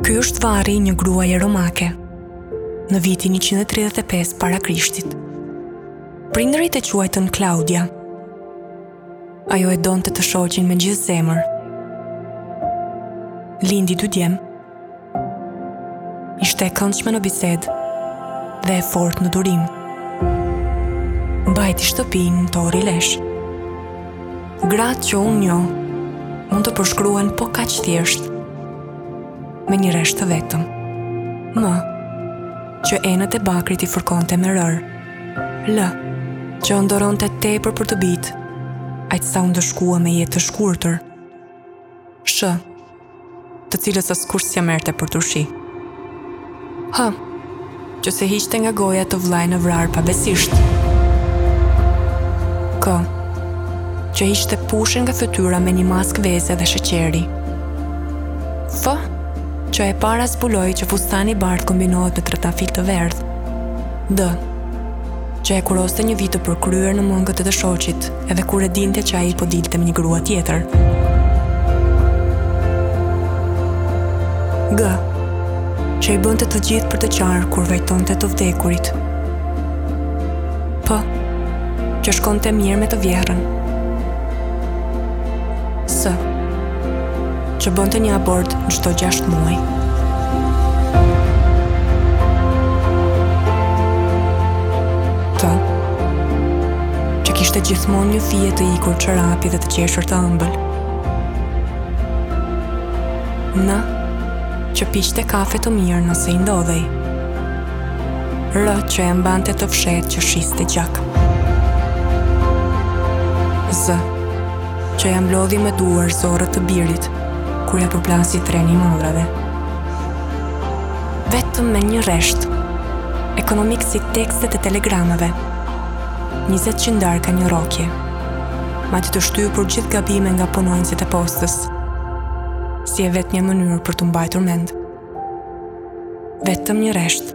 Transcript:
Ky është varri i një gruaje romake në vitin 135 para Krishtit. Prindërit e quajtën Klaudia. Ajo e donte të shoqin me gjithë zemër. Lindi dy djem, Ishte e këndshme në bisedë dhe e fortë në durim. Mbajti shtëpinë, tori lesh. Gratë që unë njoh, mund të përshkruhen po kaq thjesht, me një rresht të vetëm. M. Që enët e bakrit i fërkonte me rërë. L. Që ëndërronte tepër për të bijtë, aq sa u ndëshkua me jetë të shkurtër. Sh. Të cilës askush s'ia merrte për turshi. H. Që s'e hiqte nga goja të vëllain e vrarë pabesisht. K. Që hiqte pushin nga fytyra me një maskë veze dhe sheqeri. F. Që e para zbuloi që fustani i bardhë kombinohet me trëndafil të verdhë. D. Që hekuroste një vijë të përkryer në mëngët e të shoqit, edhe kur e dinte që ai po dilte me një grua tjetër. G. Që i bënte të gjithë për të qarë kur vajtonte të vdekurit. P. Që shkonte mirë me të vjehrën. S. që bënte një abort çdo 6 muaj. T. Që kishte gjithmonë një fije të ikur çorapi dhe të qeshur të ëmbël. N. Që piqte kafe të mirë nëse i ndodhej. R. Që e mbante të fshehtë që shiste gjak. Z. që ia mblodhi me duar zorrët të birit, kur ia përplasi treni i mallrave. Vetëm me një rresht, ekonomik si tekstet e telegrameve, 20 qindarka një rrokje, madje të shtypur gjithë gabime nga punonjësit e postës, si e vetmja mënyrë për t'u mbajtur mend. Vetëm një rresht.